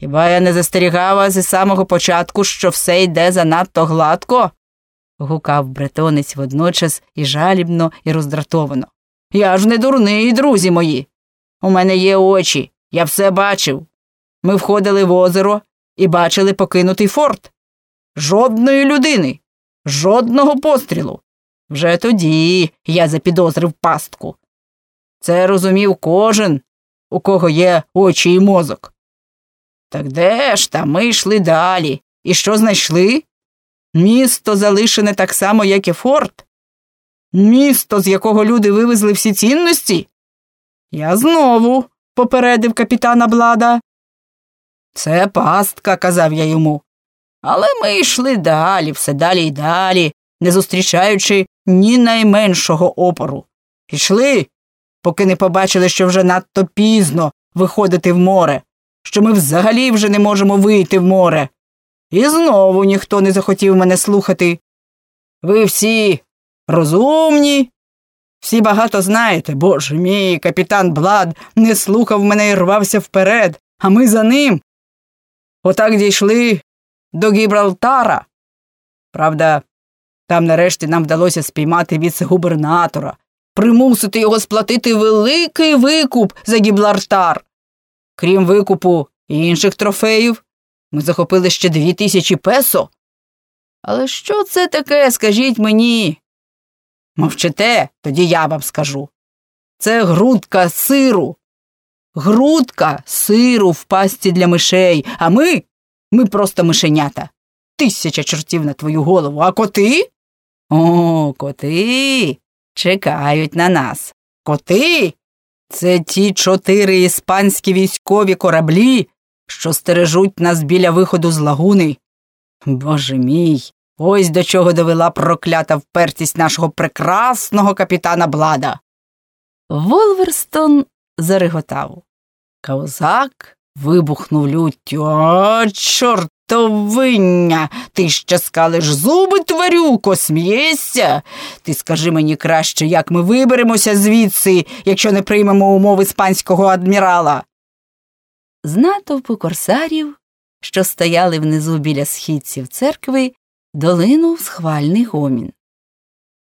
Хіба я не застерігав вас із самого початку, що все йде занадто гладко? гукав бретонець водночас і жалібно, і роздратовано. Я ж не дурний, друзі мої. У мене є очі, я все бачив. Ми входили в озеро і бачили покинутий форт. Жодної людини, жодного пострілу. Вже тоді я запідозрив пастку. Це розумів кожен, у кого є очі і мозок. Так де ж там ми йшли далі? І що знайшли? Місто залишене так само, як і форт. Місто, з якого люди вивезли всі цінності. Я знову попередив капітана Блада. Це пастка, казав я йому. Але ми йшли далі, все далі й далі, не зустрічаючи ні найменшого опору. Пішли, поки не побачили, що вже надто пізно виходити в море, що ми взагалі вже не можемо вийти в море. І знову ніхто не захотів мене слухати. Ви всі розумні, всі багато знаєте, боже мій, капітан Блад не слухав мене і рвався вперед, а ми за ним. Отак дійшли до Гібралтара. Правда, там нарешті нам вдалося спіймати віце-губернатора, примусити його сплатити великий викуп за Гіблартар. Крім викупу і інших трофеїв, ми захопили ще дві тисячі песо. Але що це таке, скажіть мені? Мовчите, тоді я вам скажу. Це грудка сиру. Грудка сиру в пасті для мишей, а ми ми просто мишенята. Тисяча чортів на твою голову, а коти? О, коти чекають на нас. Коти це ті чотири іспанські військові кораблі, що стережуть нас біля виходу з лагуни. Боже мій, ось до чого довела проклята впертість нашого прекрасного капітана Блада. Волверстон зареготав. Каузак вибухнув люттю. О, чортовиння! Ти ще скалиш зуби, тварюко, смієшся? Ти скажи мені краще, як ми виберемося звідси, якщо не приймемо умов іспанського адмірала. З натовпу корсарів, що стояли внизу біля східців церкви, долинув схвальний гомін.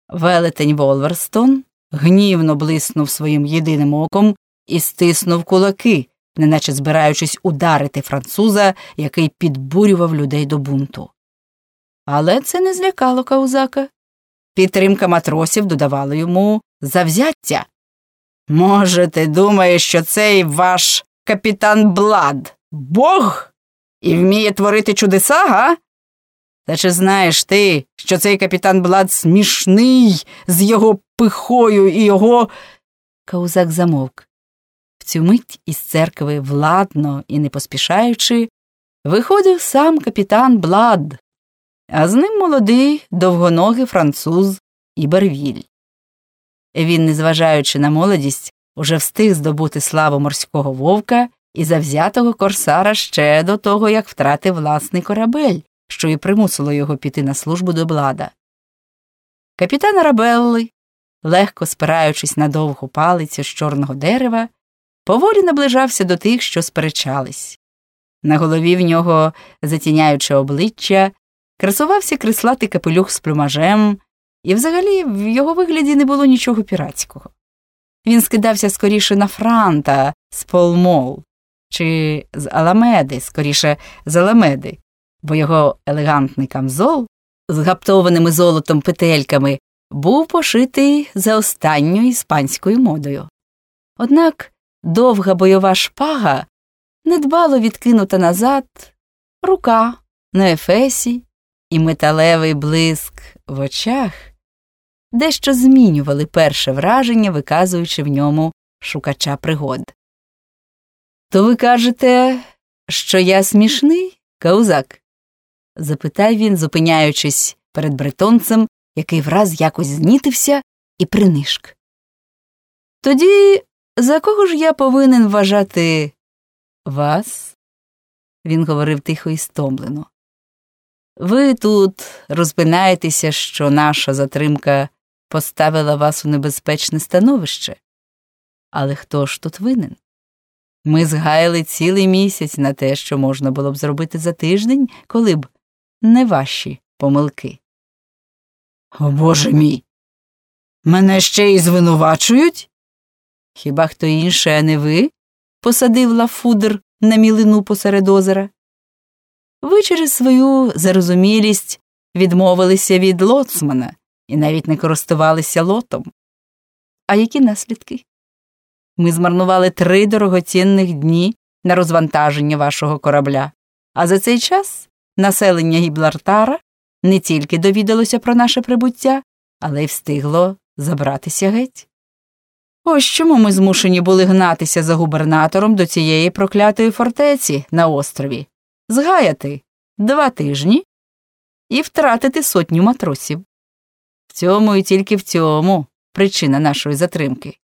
Велетень Волверстон гнівно блиснув своїм єдиним оком і стиснув кулаки, неначе збираючись ударити француза, який підбурював людей до бунту. Але це не злякало Каузака. Підтримка матросів додавала йому завзяття. Може, ти думаєш, що цей ваш капітан Блад Бог і вміє творити чудеса, га? Та чи знаєш ти, що цей капітан Блад смішний з його пихою і його. Каузак замовк. Цю мить із церкви владно і не поспішаючи, виходив сам капітан Блад, а з ним молодий довгоногий француз Ібервіль. Він, незважаючи на молодість, уже встиг здобути славу морського вовка і завзятого корсара ще до того, як втратив власний корабель, що і примусило його піти на службу до блада. Капітан Арабелли, легко спираючись на довгу палицю з чорного дерева, поволі наближався до тих, що сперечались. На голові в нього, затіняючи обличчя, красувався крислатий капелюх з плюмажем, і взагалі в його вигляді не було нічого піратського. Він скидався скоріше на франта з Полмол чи з Аламеди, скоріше з Аламеди, бо його елегантний камзол з гаптованими золотом петельками був пошитий за останньою іспанською модою. Однак довга бойова шпага недбало відкинута назад, рука на ефесі і металевий блиск в очах дещо змінювали перше враження, виказуючи в ньому шукача пригод. То ви кажете, що я смішний, Каузак? запитав він, зупиняючись перед бретонцем, який враз якось знітився і принишк. Тоді за кого ж я повинен вважати вас? Він говорив тихо і стомлено. Ви тут розпинаєтеся, що наша затримка поставила вас у небезпечне становище. Але хто ж тут винен? Ми згаяли цілий місяць на те, що можна було б зробити за тиждень, коли б не ваші помилки. О Боже мій. Мене ще й звинувачують? Хіба хто інший, а не ви? посадив лафудер на мілину посеред озера. Ви через свою зарозумілість відмовилися від лоцмана і навіть не користувалися лотом. А які наслідки? Ми змарнували три дорогоцінних дні на розвантаження вашого корабля, а за цей час населення Гіблартара не тільки довідалося про наше прибуття, але й встигло забратися геть. Ось чому ми змушені були гнатися за губернатором до цієї проклятої фортеці на острові, згаяти два тижні і втратити сотню матросів. В цьому і тільки в цьому причина нашої затримки.